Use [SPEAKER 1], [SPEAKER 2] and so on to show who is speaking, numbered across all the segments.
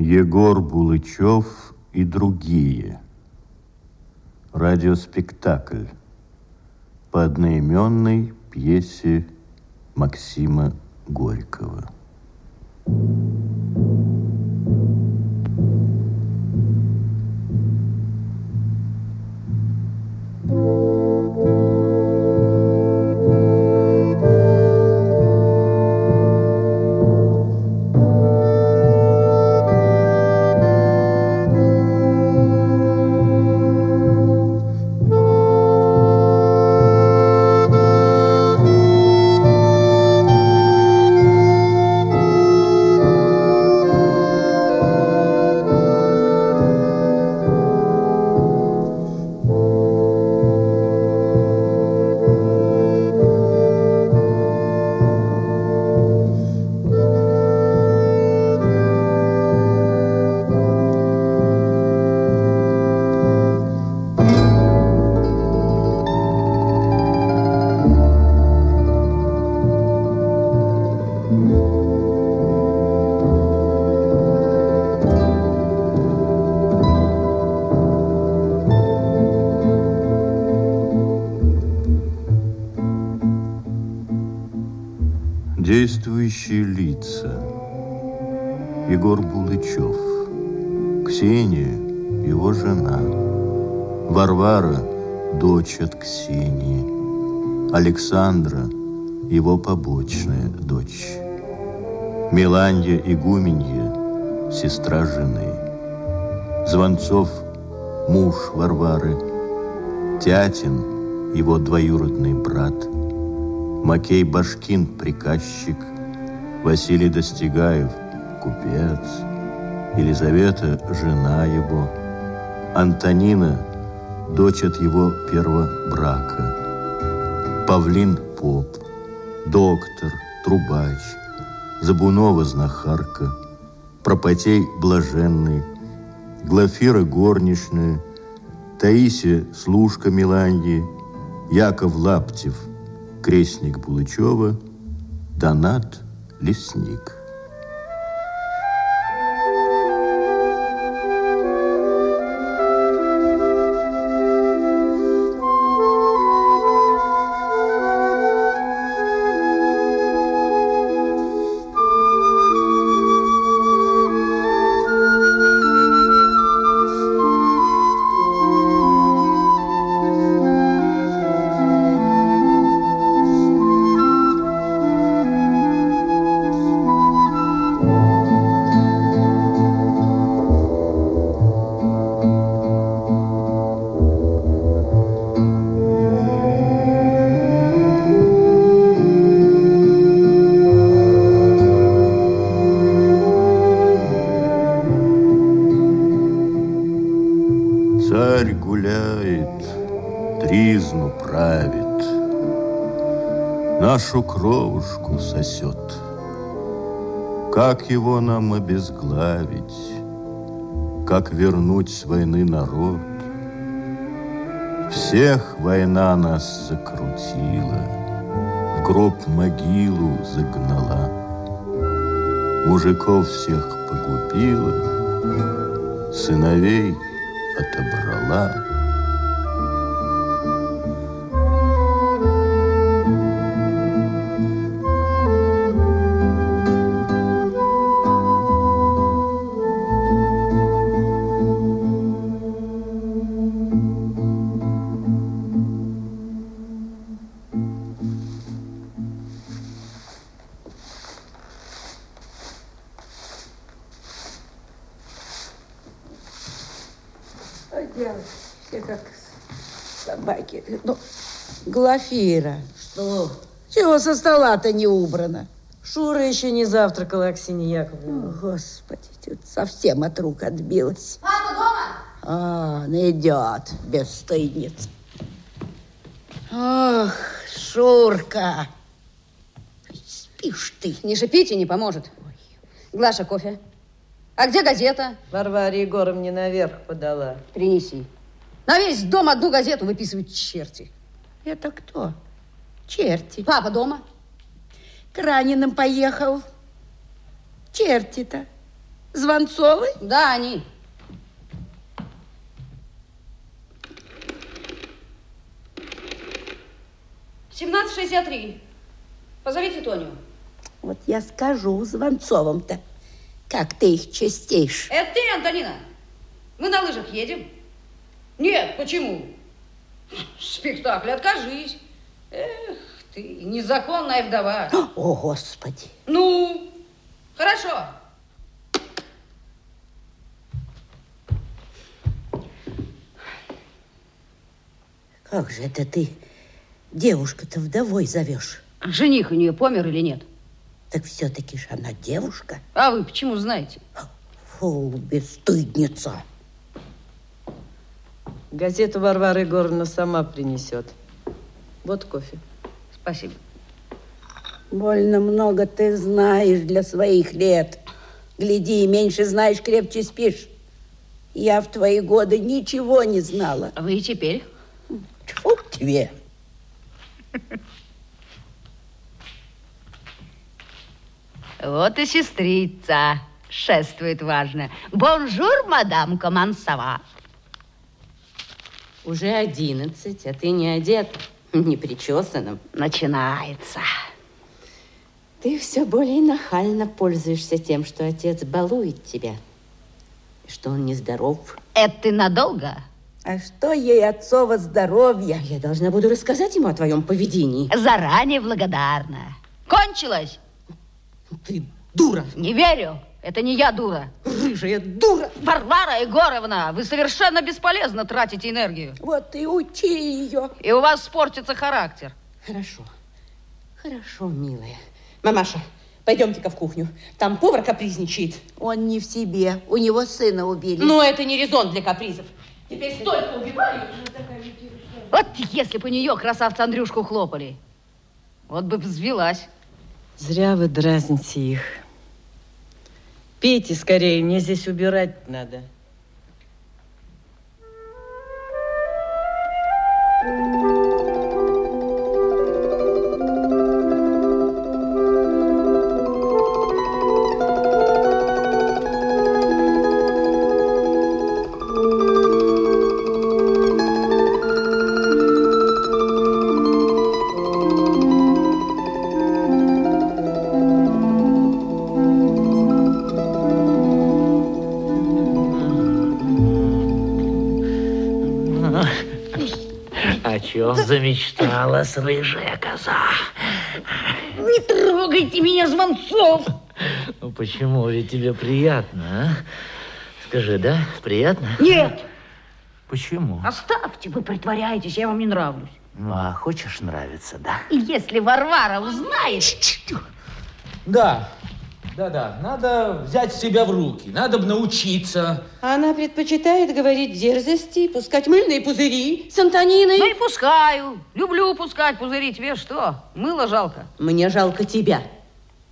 [SPEAKER 1] Егор Булычев и другие. Радиоспектакль по одноименной пьесе Максима Горького. Действующие Варвара, дочь от Ксении. Александра, его побочная дочь. Меланья Игуменья, сестра жены. Звонцов, муж Варвары. Тятин, его двоюродный брат – Макей Башкин – приказчик, Василий Достигаев – купец, Елизавета – жена его, Антонина – дочь от его первого брака, Павлин – поп, доктор, трубач, Забунова – знахарка, Пропотей – блаженный, Глафира – горничная, Таисия – служка Миланьи, Яков Лаптев – крестник Булычева, Донат Лесник. Нашу кровушку сосет. Как его нам обезглавить? Как вернуть с войны народ? Всех война нас закрутила, В гроб могилу загнала, Мужиков всех погубила, Сыновей отобрала.
[SPEAKER 2] Глафира.
[SPEAKER 3] Что?
[SPEAKER 2] Чего со стола-то не убрано?
[SPEAKER 3] Шура еще не завтракала, Аксинья Яковлевна.
[SPEAKER 2] О, Господи, тут совсем от рук отбилась.
[SPEAKER 4] Папа дома?
[SPEAKER 2] А, идет, бесстыдница. Ох, Шурка. Спишь ты.
[SPEAKER 4] Не шипите, не поможет. Ой. Глаша, кофе. А где газета?
[SPEAKER 3] Варваре Егоровне наверх подала.
[SPEAKER 4] Принеси. На весь дом одну газету выписывают черти.
[SPEAKER 2] Это кто? Черти.
[SPEAKER 4] Папа дома?
[SPEAKER 2] К раненым поехал. Черти-то. Звонцовы?
[SPEAKER 4] Да, они. Семнадцать шестьдесят три. Позовите Тоню.
[SPEAKER 2] Вот я скажу Звонцовым-то, как ты их частеешь.
[SPEAKER 4] Это ты, Антонина? Мы на лыжах едем? Нет, почему? Спектакль откажись. Эх ты, незаконная вдова.
[SPEAKER 2] О, Господи!
[SPEAKER 4] Ну, хорошо.
[SPEAKER 2] Как же это ты девушку-то вдовой зовешь?
[SPEAKER 4] Жених у нее помер или нет?
[SPEAKER 2] Так все-таки же она девушка.
[SPEAKER 4] А вы почему знаете?
[SPEAKER 2] Фу, бесстыдница.
[SPEAKER 3] Газету Варвара Егоровна сама принесет. Вот кофе.
[SPEAKER 4] Спасибо.
[SPEAKER 2] Больно много ты знаешь для своих лет. Гляди, меньше знаешь, крепче спишь. Я в твои годы ничего не знала.
[SPEAKER 4] А вы и теперь?
[SPEAKER 2] Тьфу тебе.
[SPEAKER 5] Вот и сестрица шествует важно. Bonjour, madame. Comment ça va?
[SPEAKER 6] Уже одиннадцать, а ты не одета, не причесана.
[SPEAKER 5] Начинается.
[SPEAKER 6] Ты все более нахально пользуешься тем, что отец балует тебя, и что он нездоров.
[SPEAKER 5] Это ты надолго?
[SPEAKER 2] А что ей до отцова здоровья?
[SPEAKER 6] Я должна буду рассказать ему о твоем поведении.
[SPEAKER 5] Заранее благодарна. Кончилось?
[SPEAKER 6] Ты дура,
[SPEAKER 5] Не верю. Это не я дура.
[SPEAKER 6] рыжая дура.
[SPEAKER 5] Варвара Егоровна, вы совершенно бесполезно тратите энергию.
[SPEAKER 2] Вот и учи ее.
[SPEAKER 5] И у вас спортится характер.
[SPEAKER 6] Хорошо, хорошо, милая. Мамаша, пойдемте-ка в кухню. Там повар капризничает.
[SPEAKER 2] Он не в себе. У него сына убили.
[SPEAKER 6] Но это не резон для капризов. Теперь столько убивали.
[SPEAKER 5] Вот если бы у нее красавца Андрюшку хлопали. Вот бы взвелась.
[SPEAKER 3] Зря вы дразните их. Пейте скорее, мне здесь убирать надо.
[SPEAKER 7] Чем замечталась рыжая коза?
[SPEAKER 5] Не трогайте меня, Звонцов!
[SPEAKER 7] Ну почему? Ведь тебе приятно, а? Скажи, да? Приятно?
[SPEAKER 5] Нет,
[SPEAKER 7] Почему?
[SPEAKER 5] оставьте, вы притворяетесь, я вам не нравлюсь.
[SPEAKER 7] Ну, а хочешь нравиться, да?
[SPEAKER 5] Если Варвара узнает...
[SPEAKER 8] Да, да-да, надо взять себя в руки, надо бы научиться.
[SPEAKER 6] Она предпочитает говорить дерзости, пускать мыльные пузыри с Антониной.
[SPEAKER 5] Ну и пускаю. Люблю пускать пузыри. Тебе что, мыло жалко?
[SPEAKER 6] Мне жалко тебя.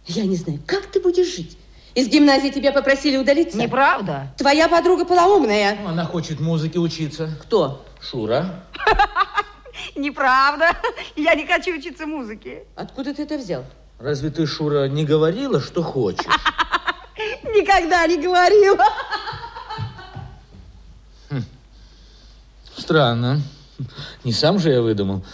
[SPEAKER 6] Я не знаю, как ты будешь жить. Из гимназии тебя попросили удалиться.
[SPEAKER 5] Неправда.
[SPEAKER 6] Твоя подруга полоумная.
[SPEAKER 8] Она хочет музыке учиться.
[SPEAKER 6] Кто?
[SPEAKER 8] Шура.
[SPEAKER 5] Неправда. Я не хочу учиться музыке.
[SPEAKER 6] Откуда ты это взял?
[SPEAKER 8] Разве ты, Шура, не говорила, что хочешь?
[SPEAKER 5] Никогда не говорила.
[SPEAKER 8] Странно. Не сам же я выдумал.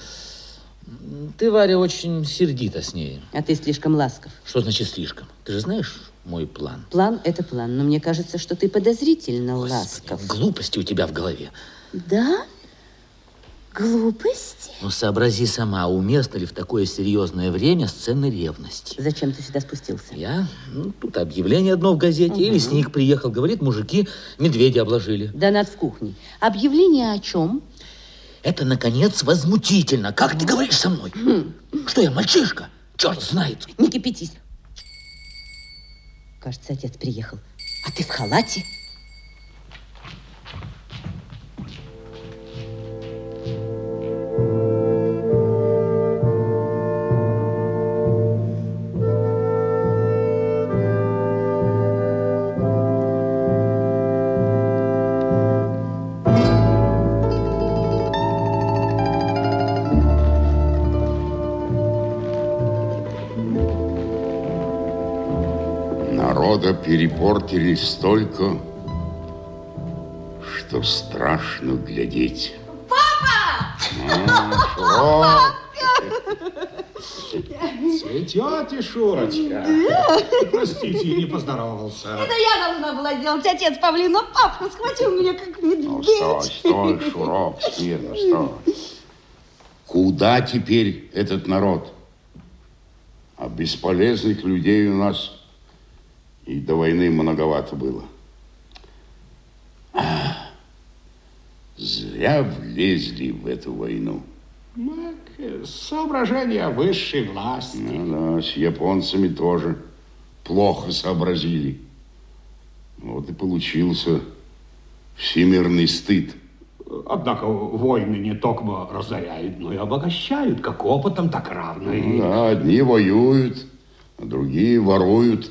[SPEAKER 8] Ты, Варя, очень сердита с ней.
[SPEAKER 6] А ты слишком ласков.
[SPEAKER 8] Что значит слишком? Ты же знаешь мой план.
[SPEAKER 6] План – это план, но мне кажется, что ты подозрительно ласков.
[SPEAKER 8] Глупости у тебя в голове.
[SPEAKER 6] Да? Глупости?
[SPEAKER 8] Ну, сообрази сама, уместно ли в такое серьезное время сцены ревности.
[SPEAKER 6] Зачем ты сюда спустился?
[SPEAKER 8] Я? Ну, тут объявление одно в газете. И лесник приехал, говорит, мужики медведя обложили.
[SPEAKER 6] Да над в кухне. Объявление о чем?
[SPEAKER 8] Это, наконец, возмутительно. Как ты говоришь со мной? Что я, мальчишка? Черт знает.
[SPEAKER 6] Не кипятись. Кажется, отец приехал. А ты в халате?
[SPEAKER 9] Народа перепортили столько, что страшно глядеть. Папа!
[SPEAKER 10] Цветете, Шурочка? Простите, не поздоровался.
[SPEAKER 11] Это я должна была сделать, отец Павлин, но папка схватил меня как
[SPEAKER 9] Ну, стой,
[SPEAKER 11] медведь.
[SPEAKER 9] стой, Шурок, смирно, стой. Куда теперь этот народ? А бесполезных людей у нас и до войны многовато было. А, зря влезли в эту войну.
[SPEAKER 10] Соображения высшей власти.
[SPEAKER 9] Ну да, с японцами тоже плохо сообразили. Вот и получился всемирный стыд.
[SPEAKER 10] Однако войны не только разоряют, но и обогащают, как опытом, так равно.
[SPEAKER 9] Ну да, одни воюют, а другие воруют.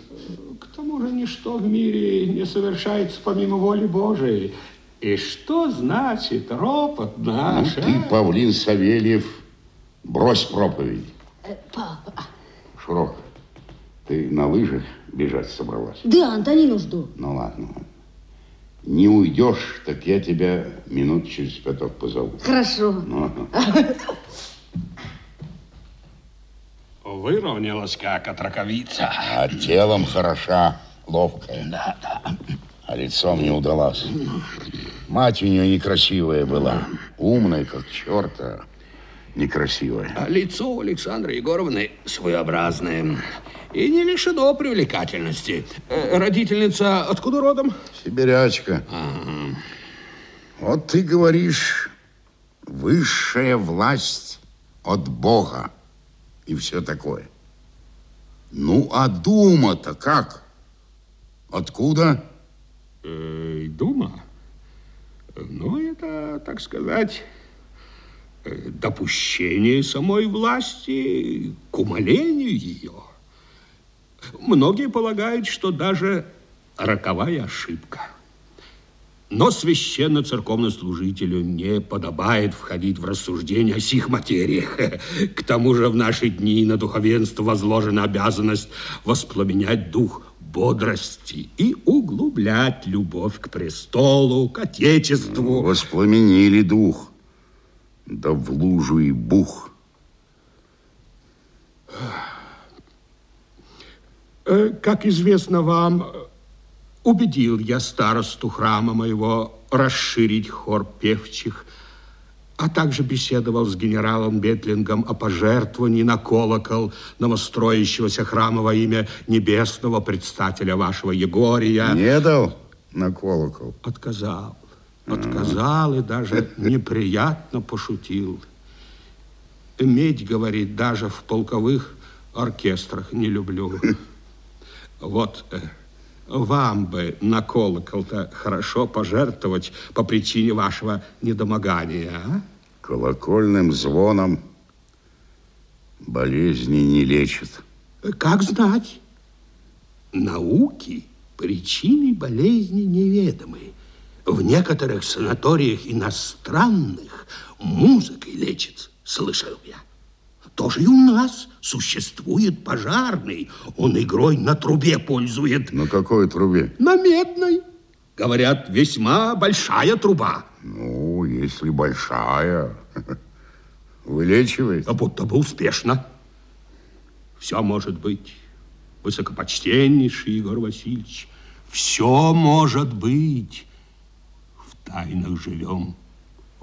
[SPEAKER 10] Ничто в мире не совершается помимо воли Божией. И что значит ропот
[SPEAKER 9] Ну,
[SPEAKER 10] наш?
[SPEAKER 9] ты,
[SPEAKER 10] а?
[SPEAKER 9] Павлин Савельев, брось проповедь.
[SPEAKER 11] Папа,
[SPEAKER 9] Шурок, ты на лыжах бежать собралась?
[SPEAKER 11] да, Антонину жду.
[SPEAKER 9] Ну ладно, ладно. Не уйдешь, так я тебя минут через пяток позову.
[SPEAKER 11] Хорошо.
[SPEAKER 9] Ну.
[SPEAKER 10] Выровнялась, как от раковица.
[SPEAKER 9] А телом хороша, ловкая. Да, да. А лицом не удалась. Мать у нее некрасивая была. Умная, как черта. Некрасивая.
[SPEAKER 10] А лицо у Александры Егоровны своеобразное и не лишено привлекательности. Э, Родительница откуда родом?
[SPEAKER 9] Сибирячка. Вот ты говоришь, высшая власть от Бога и все такое. Ну, а дума-то как? Откуда?
[SPEAKER 10] Э, Дума? Ну, это, так сказать, э, допущение самой власти к умолению ее. Многие полагают, что даже роковая ошибка. Но священно-церковнослужителю не подобает входить в рассуждения о сих материях. К тому же в наши дни на духовенство возложена обязанность воспламенять дух бодрости и углублять любовь к престолу, к отечеству.
[SPEAKER 9] Воспламенили дух. Да в лужу и бух.
[SPEAKER 10] Э, Как известно вам, убедил я старосту храма моего расширить хор певчих, а также беседовал с генералом Бетлингом о пожертвовании на колокол новостроящегося храма во имя небесного предстателя вашего Егория.
[SPEAKER 9] Не дал на колокол?
[SPEAKER 10] Отказал. Отказал и даже неприятно пошутил. Медь, говорит, даже в полковых оркестрах не люблю. Вот э, вам бы на колокол-то хорошо пожертвовать по причине вашего недомогания, а?
[SPEAKER 9] Колокольным звоном болезни не лечат.
[SPEAKER 10] Как знать? Науки причины болезни неведомы. В некоторых санаториях иностранных музыкой лечится, слышал я. Тоже и у нас существует пожарный. Он игрой на трубе пользует.
[SPEAKER 9] На какой трубе?
[SPEAKER 10] На медной. Говорят, весьма большая труба.
[SPEAKER 9] Ну, если большая, вылечивает.
[SPEAKER 10] А будто бы успешно. Все может быть. Высокопочтеннейший Егор Васильевич. Все может быть. В тайнах живем.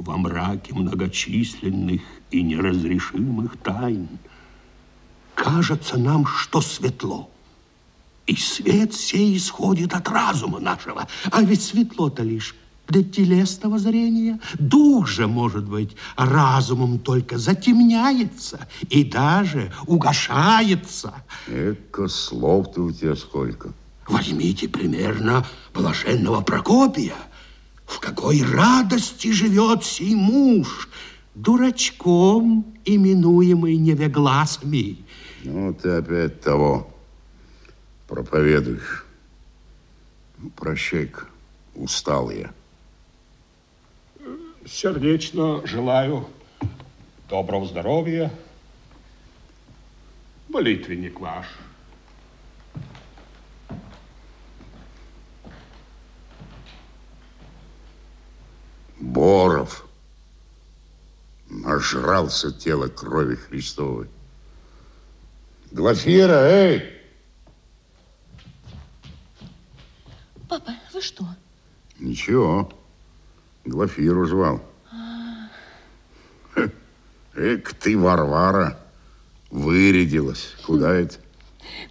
[SPEAKER 10] Во мраке многочисленных и неразрешимых тайн. Кажется нам, что светло. И свет сей исходит от разума нашего. А ведь светло-то лишь для телесного зрения. Дух же, может быть, разумом только затемняется и даже угошается.
[SPEAKER 9] Эко слов-то у тебя сколько.
[SPEAKER 10] Возьмите примерно блаженного Прокопия. В какой радости живет сей муж, дурачком именуемый невегласами.
[SPEAKER 9] Ну, ты опять того проповедуешь. Ну, Прощай-ка, устал я.
[SPEAKER 10] Сердечно желаю доброго здоровья. Молитвенник ваш.
[SPEAKER 9] Боров нажрался тело крови Христовой. Глафира, эй!
[SPEAKER 6] Папа, вы что?
[SPEAKER 9] Ничего, Глафиру звал. Хе, Эк, ты, Варвара, вырядилась. Куда это?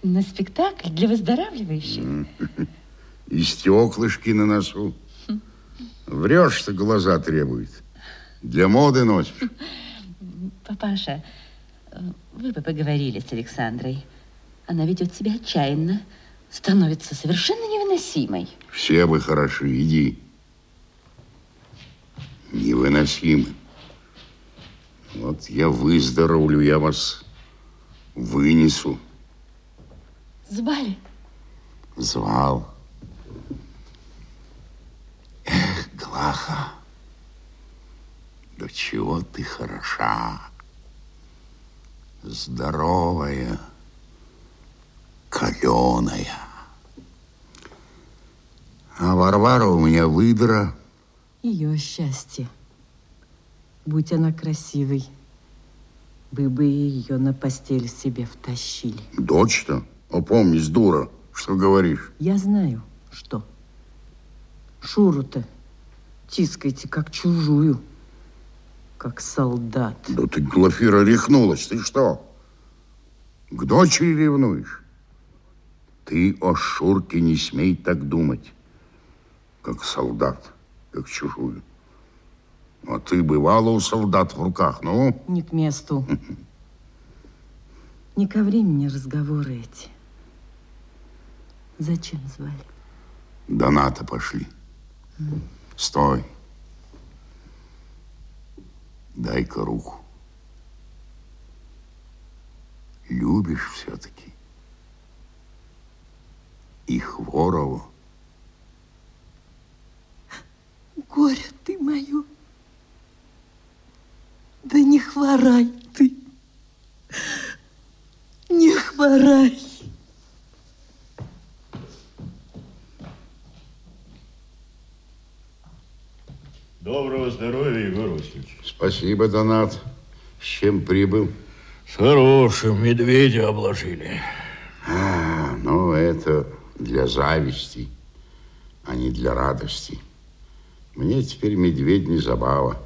[SPEAKER 6] На спектакль для выздоравливающих.
[SPEAKER 9] И стеклышки на носу. Врешь, что глаза требует. Для моды носишь.
[SPEAKER 6] Папаша, вы бы поговорили с Александрой. Она ведет себя отчаянно, становится совершенно невыносимой.
[SPEAKER 9] Все вы хороши, иди. Невыносимы. Вот я выздоровлю, я вас вынесу.
[SPEAKER 6] Звали?
[SPEAKER 9] Звал. Глаха, до чего ты хороша. Здоровая, каленая. А Варвара у меня выдра.
[SPEAKER 3] Ее счастье. Будь она красивой, вы бы ее на постель себе втащили.
[SPEAKER 9] Дочь-то? Опомнись, дура, что говоришь?
[SPEAKER 3] Я знаю, что. Шуру-то тискайте как чужую, как солдат.
[SPEAKER 9] Да ты, Глафира, рехнулась. Ты что? К дочери ревнуешь? Ты о Шурке не смей так думать, как солдат, как чужую. А ты бывала у солдат в руках, ну?
[SPEAKER 3] Не к месту. Не ко времени разговоры эти. Зачем звали?
[SPEAKER 9] Доната пошли. Стой. Дай-ка руку. Любишь все-таки. И Хворову.
[SPEAKER 3] Горе ты мое. Да не хворай ты. Не хворай.
[SPEAKER 9] Спасибо, Донат. С чем прибыл?
[SPEAKER 1] С хорошим медведя обложили.
[SPEAKER 9] А, ну, это для зависти, а не для радости. Мне теперь медведь не забава.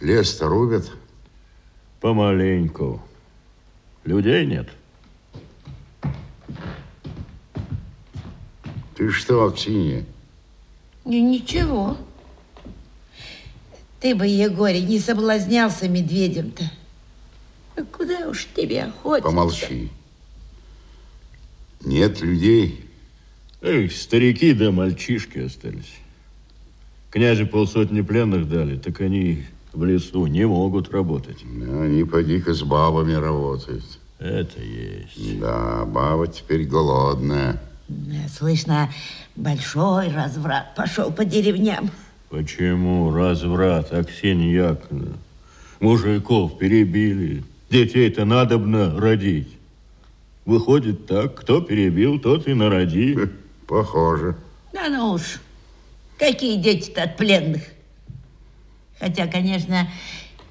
[SPEAKER 9] Лес-то рубят.
[SPEAKER 1] Помаленьку. Людей нет.
[SPEAKER 9] Ты что, Аксинья?
[SPEAKER 2] Ну, ничего. Ты бы, Егорий, не соблазнялся медведем-то. А куда уж тебе охотиться?
[SPEAKER 9] Помолчи. Нет людей.
[SPEAKER 1] Эх, старики да мальчишки остались. Князю полсотни пленных дали, так они в лесу не могут работать.
[SPEAKER 9] Они поди-ка с бабами работают.
[SPEAKER 1] Это есть.
[SPEAKER 9] Да, баба теперь голодная.
[SPEAKER 2] Слышно, большой разврат пошел по деревням.
[SPEAKER 1] Почему разврат, Аксинья Яковлевна? Мужиков перебили. Детей-то надобно родить. Выходит так, кто перебил, тот и народи.
[SPEAKER 9] Похоже.
[SPEAKER 2] Да ну уж, какие дети-то от пленных. Хотя, конечно,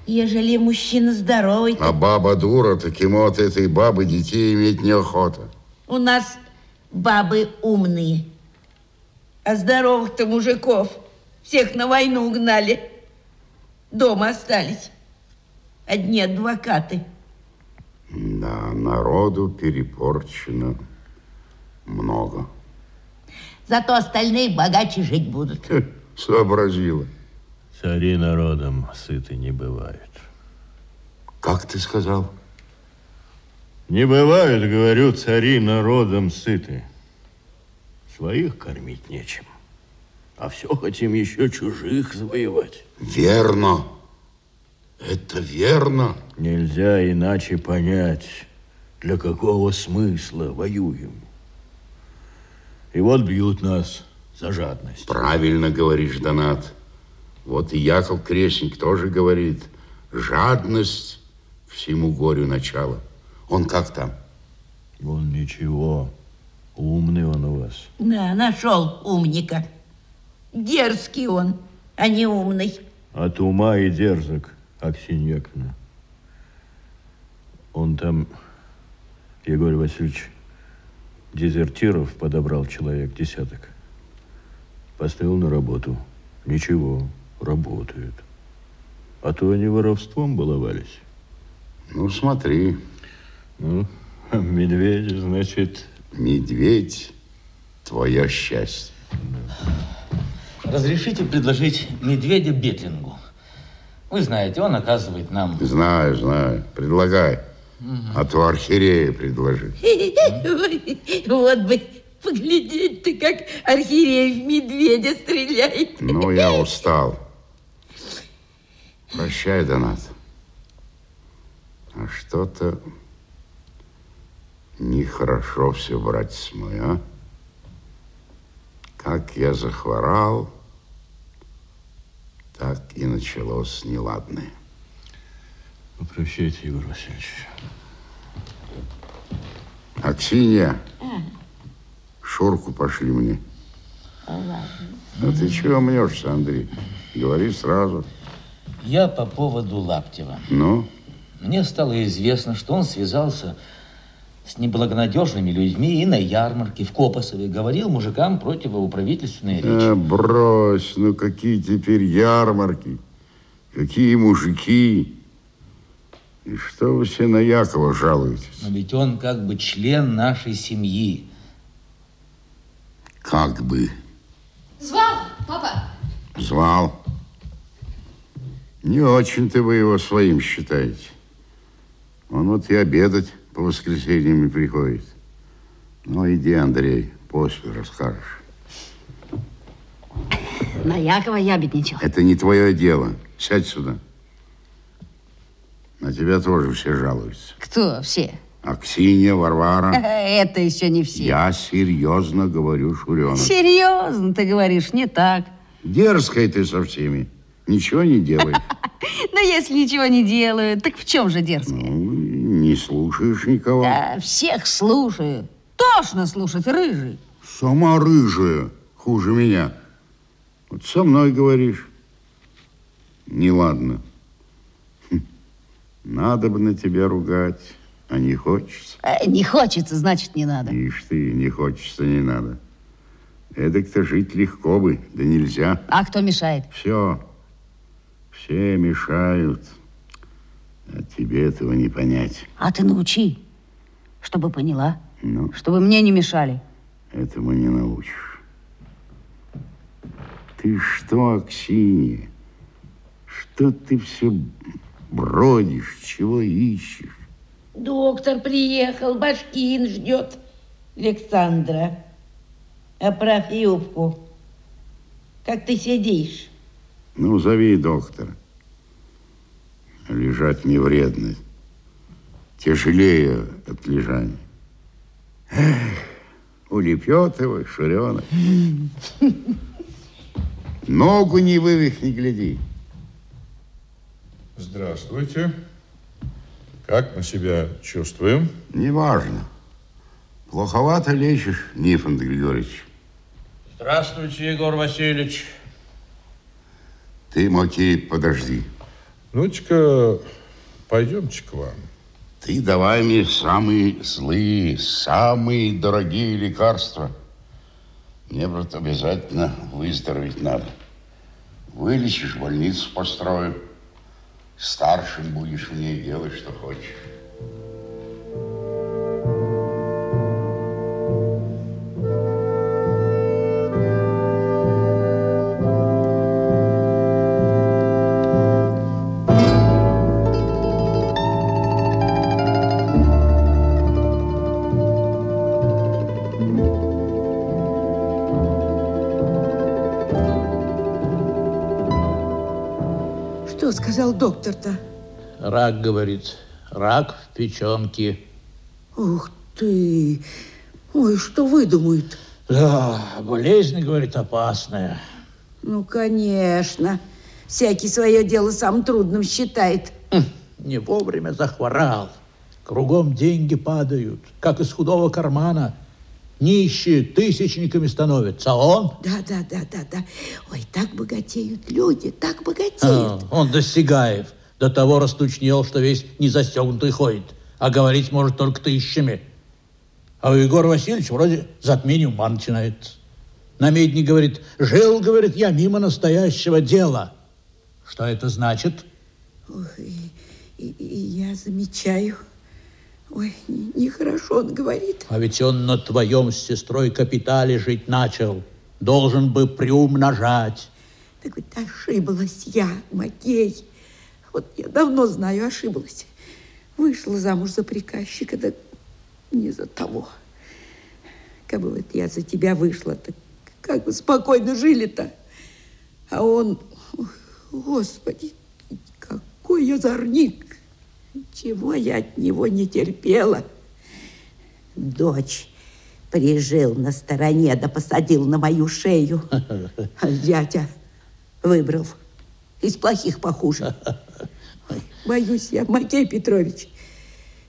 [SPEAKER 2] ежели мужчина здоровый,
[SPEAKER 9] А баба дура, так ему от этой бабы детей иметь неохота.
[SPEAKER 2] у нас бабы умные. А здоровых-то мужиков всех на войну угнали. Дома остались. Одни адвокаты.
[SPEAKER 9] Да, народу перепорчено много.
[SPEAKER 2] Зато остальные богаче жить будут.
[SPEAKER 9] Хе, Сообразила.
[SPEAKER 1] Цари народом сыты не бывают.
[SPEAKER 9] Как ты сказал?
[SPEAKER 1] Не бывают, говорю, цари народом сыты. Своих кормить нечем. А все хотим еще чужих завоевать.
[SPEAKER 9] Верно. Это верно.
[SPEAKER 1] Нельзя иначе понять, для какого смысла воюем. И вот бьют нас за жадность.
[SPEAKER 9] Правильно говоришь, Донат. Вот и Яков Крестник тоже говорит, жадность всему горю начало. Он как там?
[SPEAKER 1] Он ничего. Умный он у вас.
[SPEAKER 2] Да, нашел умника. Дерзкий он. а не умный.
[SPEAKER 1] От ума и дерзок, Аксинья Яковлевна. Он там, Егор Васильевич, дезертиров подобрал человек десяток. Поставил на работу. Ничего, работают. А то они воровством баловались.
[SPEAKER 9] Ну, смотри.
[SPEAKER 1] Ну, медведь, значит...
[SPEAKER 9] Медведь – твое счастье.
[SPEAKER 8] Разрешите предложить медведя Бетлингу. Вы знаете, он оказывает нам...
[SPEAKER 9] Знаю, знаю. Предлагай. А то архиерея предложи.
[SPEAKER 2] Вот бы поглядеть ты, как архиерей в медведя стреляет.
[SPEAKER 9] Ну, я устал. Прощай, Донат. А что-то нехорошо все, братец мой, а? Как я захворал, так и началось неладное.
[SPEAKER 1] Ну, Прощайте, Егор Васильевич.
[SPEAKER 9] Аксинья, Шурку пошли мне. А ты чего мнешься, Андрей? Говори сразу.
[SPEAKER 8] Я по поводу Лаптева.
[SPEAKER 9] Ну?
[SPEAKER 8] Мне стало известно, что он связался с неблагонадежными людьми и на ярмарке в Копосове говорил мужикам противоуправительственные речи.
[SPEAKER 9] А, брось, ну какие теперь ярмарки, какие мужики. И что вы все на Якова жалуетесь?
[SPEAKER 8] Но ведь он как бы член нашей семьи.
[SPEAKER 9] Как бы
[SPEAKER 4] Звал, папа?
[SPEAKER 9] звал. Не очень-то вы его своим считаете. Он вот и обедать по воскресеньям и приходит. Ну, иди, Андрей, после расскажешь.
[SPEAKER 5] На Якова ябедничал.
[SPEAKER 9] Это не твое дело. Сядь сюда. На тебя тоже все жалуются.
[SPEAKER 5] Кто все?
[SPEAKER 9] Аксинья, Варвара.
[SPEAKER 5] Это еще не все.
[SPEAKER 9] Я серьезно говорю, Шуренок.
[SPEAKER 5] Серьезно ты говоришь, не так.
[SPEAKER 9] Дерзкая ты со всеми. Ничего не делай.
[SPEAKER 5] Но если ничего не делаю, так в чем же дерзкая?
[SPEAKER 9] Не слушаешь никого.
[SPEAKER 5] Да, всех слушаю. Тошно слушать, рыжий.
[SPEAKER 9] Сама рыжая, хуже меня. Вот со мной говоришь. Неладно. Хм. Надо бы на тебя ругать, а не хочется.
[SPEAKER 5] Э, Не хочется, значит, не надо.
[SPEAKER 9] Ишь ты, не хочется, не надо. Эдак-то жить легко бы, да нельзя.
[SPEAKER 5] А кто мешает?
[SPEAKER 9] Все, все мешают. А тебе этого не понять.
[SPEAKER 5] А ты научи, чтобы поняла,
[SPEAKER 9] Ну,
[SPEAKER 5] чтобы мне не мешали.
[SPEAKER 9] этому не научишь. Ты что, Аксинья? Что ты все бродишь, чего ищешь?
[SPEAKER 2] Доктор приехал, Башкин ждет Александра. Оправь юбку. Как ты сидишь?
[SPEAKER 9] Ну, зови доктора. Лежать не вредно. Тяжелее от лежания. Эх, улепет его, шуренок. Ногу не вывихни, гляди.
[SPEAKER 12] Здравствуйте. Как мы себя чувствуем?
[SPEAKER 9] Неважно. Плоховато лечишь, Нифон Григорьевич.
[SPEAKER 7] Здравствуйте, Егор Васильевич.
[SPEAKER 9] Ты, Макей, подожди.
[SPEAKER 12] Ну-ка, пойдемте к вам.
[SPEAKER 9] Ты давай мне самые злые, самые дорогие лекарства. Мне, брат, обязательно выздороветь надо. Вылечишь, больницу построю. Старшим будешь в ней делать, что хочешь.
[SPEAKER 2] Сказал доктор-то?
[SPEAKER 7] Рак, говорит, рак в печенке.
[SPEAKER 2] Ух ты! Ой, что выдумают?
[SPEAKER 7] Да, болезнь, говорит, опасная.
[SPEAKER 2] Ну, конечно. Всякий свое дело самым трудным считает.
[SPEAKER 7] Не вовремя захворал. Кругом деньги падают, как из худого кармана.
[SPEAKER 13] Нищие тысячниками становятся, а он?
[SPEAKER 2] Да, да, да, да, да. Ой, так богатеют люди, так
[SPEAKER 13] А,
[SPEAKER 2] богатеют.
[SPEAKER 13] он достигает. До того растучнел, что весь не застегнутый ходит, а говорить может только тысячами. А у Егора Васильевича вроде затмение ума начинается. Намедник говорит, жил, говорит, я мимо настоящего дела. Что это значит?
[SPEAKER 2] Ох, и, и- и я замечаю. Ой, не- нехорошо он говорит.
[SPEAKER 13] А ведь он на твоем с сестрой капитале жить начал. Должен бы приумножать.
[SPEAKER 2] Так вот ошиблась я, Макей. Вот я давно знаю, ошиблась. Вышла замуж за приказчика, да не за того. Как бы вот я за тебя вышла, так как бы спокойно жили-то. А он, господи, какой озорник. Чего я от него не терпела. Дочь прижил на стороне, да посадил на мою шею. А дядя выбрал из плохих похуже. Боюсь я, Макей Петрович.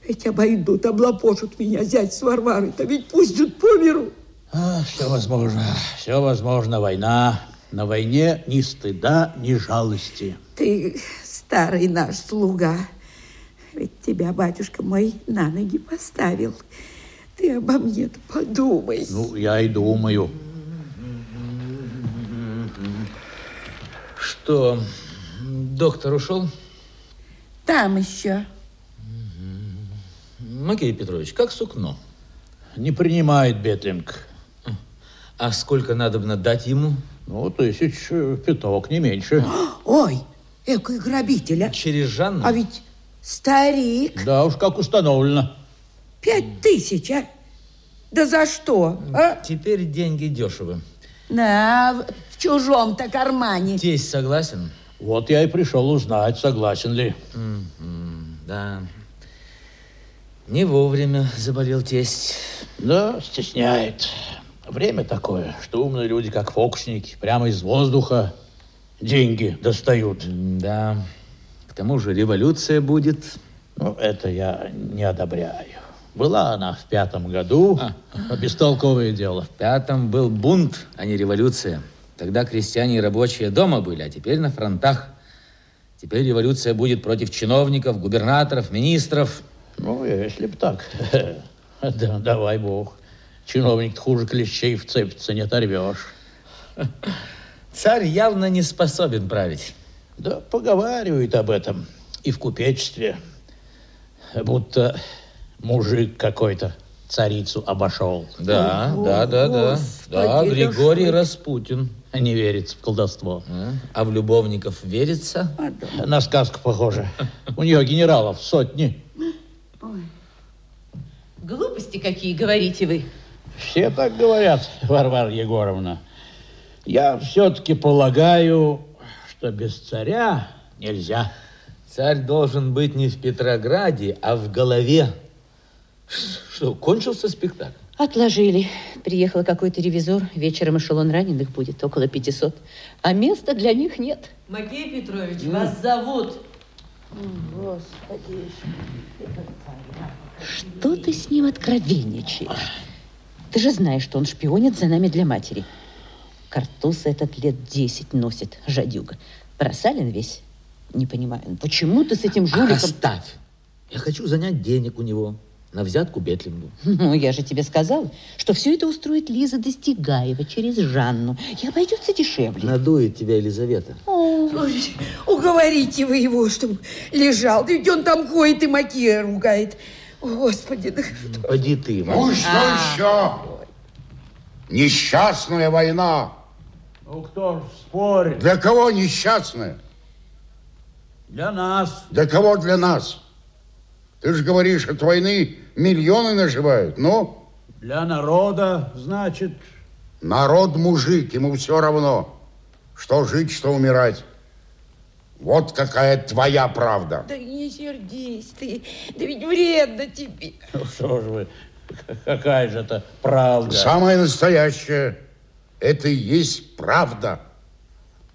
[SPEAKER 2] Ведь обойдут, облапошут меня зять с Варварой-то, ведь пустят по миру.
[SPEAKER 13] А, все возможно, все возможно. Война. На войне ни стыда, ни жалости.
[SPEAKER 2] Ты старый наш слуга. Ведь тебя батюшка мой на ноги поставил. Ты обо мне-то подумай.
[SPEAKER 13] Ну, я и думаю.
[SPEAKER 8] Что, доктор ушел?
[SPEAKER 2] Там еще.
[SPEAKER 8] Макей Петрович, как сукно?
[SPEAKER 13] Не принимает Бетлинг.
[SPEAKER 8] А сколько надо дать ему?
[SPEAKER 13] Ну, тысяч э, пяток, не меньше.
[SPEAKER 2] Ой, экой грабителя.
[SPEAKER 8] Через Жанну?
[SPEAKER 2] А ведь старик.
[SPEAKER 13] Да уж, как установлено.
[SPEAKER 2] Пять тысяч, а? Да за что, а?
[SPEAKER 8] Теперь деньги дешево.
[SPEAKER 2] На, в чужом-то кармане.
[SPEAKER 8] Тесть согласен?
[SPEAKER 13] Вот я и пришел узнать, согласен ли.
[SPEAKER 8] Да. Не вовремя заболел тесть.
[SPEAKER 13] Да, стесняет. Время такое, что умные люди, как фокусники, прямо из воздуха деньги достают.
[SPEAKER 8] Да. К тому же революция будет.
[SPEAKER 13] Ну, это я не одобряю. Была она в пятом году, а. бестолковое дело.
[SPEAKER 8] В пятом был бунт, а не революция. Тогда крестьяне и рабочие дома были, а теперь на фронтах. Теперь революция будет против чиновников, губернаторов, министров.
[SPEAKER 13] Ну, если б так. Да, давай бог. Чиновник хуже клещей вцепится, не оторвешь.
[SPEAKER 8] Царь явно не способен править.
[SPEAKER 13] Да, поговаривают об этом и в купечестве. Будто мужик какой-то царицу обошел.
[SPEAKER 8] Да, да, да, да. Да, Григорий Распутин.
[SPEAKER 13] Не верится в колдовство.
[SPEAKER 8] А в любовников верится?
[SPEAKER 13] На сказку похоже. У нее генералов сотни.
[SPEAKER 6] Глупости какие говорите вы.
[SPEAKER 13] Все так говорят, Варвара Егоровна. Я все-таки полагаю, что без царя нельзя.
[SPEAKER 8] Царь должен быть не в Петрограде, а в голове. Что, кончился спектакль?
[SPEAKER 6] Отложили. Приехал какой-то ревизор. Вечером эшелон раненых будет, около 500. А места для них нет.
[SPEAKER 3] Макей Петрович, вас зовут.
[SPEAKER 2] Господи.
[SPEAKER 6] Что ты с ним откровенничаешь? Ты же знаешь, что он шпионит за нами для матери. Картуз этот лет 10 носит, жадюга. Просален весь. Не понимаю, ну почему ты с этим жуликом...
[SPEAKER 8] Оставь. Я хочу занять денег у него на взятку Бетлингу.
[SPEAKER 6] Ну, я же тебе сказала, что все это устроит Лиза Достигаева через Жанну. И обойдется дешевле.
[SPEAKER 8] Надует тебя Елизавета.
[SPEAKER 2] Ой, уговорите вы его, чтобы лежал. Ведь он там ходит и Макея ругает. Господи, да что?
[SPEAKER 8] Поди ты.
[SPEAKER 9] Ну что еще? Несчастная война.
[SPEAKER 13] Ну, кто ж спорит?
[SPEAKER 9] Для кого несчастная?
[SPEAKER 13] Для нас.
[SPEAKER 9] Для кого для нас? Ты же говоришь, от войны миллионы наживают. Ну,
[SPEAKER 13] Для народа, значит,
[SPEAKER 9] народ мужик, ему все равно, что жить, что умирать. Вот какая твоя правда.
[SPEAKER 2] Да не сердись ты, да ведь вредно тебе.
[SPEAKER 13] ну что же вы, какая же это правда?
[SPEAKER 9] Самое настоящее. Это и есть правда.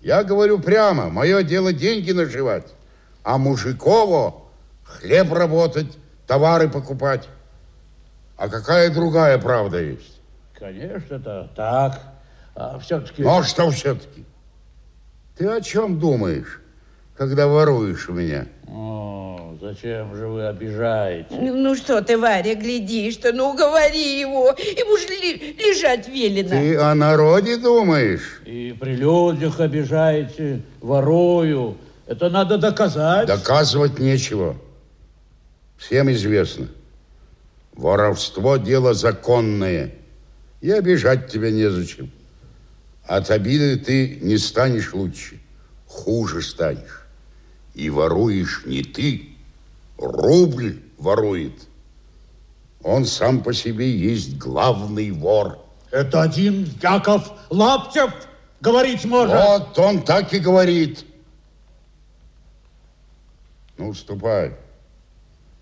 [SPEAKER 9] Я говорю прямо, мое дело деньги наживать, а мужиково хлеб работать, товары покупать. А какая другая правда есть?
[SPEAKER 13] конечно, это так. А все-таки...
[SPEAKER 9] Ну, а что все-таки? Ты о чем думаешь, когда воруешь у меня?
[SPEAKER 13] О, зачем же вы обижаете?
[SPEAKER 2] Ну, ну что ты, Варя, глядишь-то, ну уговори его. Ему же ли- лежать велено.
[SPEAKER 9] Ты о народе думаешь?
[SPEAKER 13] И при людях обижаете, ворую. Это надо доказать.
[SPEAKER 9] Доказывать нечего. Всем известно. Воровство – дело законное. И обижать тебя незачем. От обиды ты не станешь лучше. Хуже станешь. И воруешь не ты. Рубль ворует. Он сам по себе есть главный вор.
[SPEAKER 13] Это один Яков Лаптев говорить может.
[SPEAKER 9] Вот он так и говорит. Ну, ступай.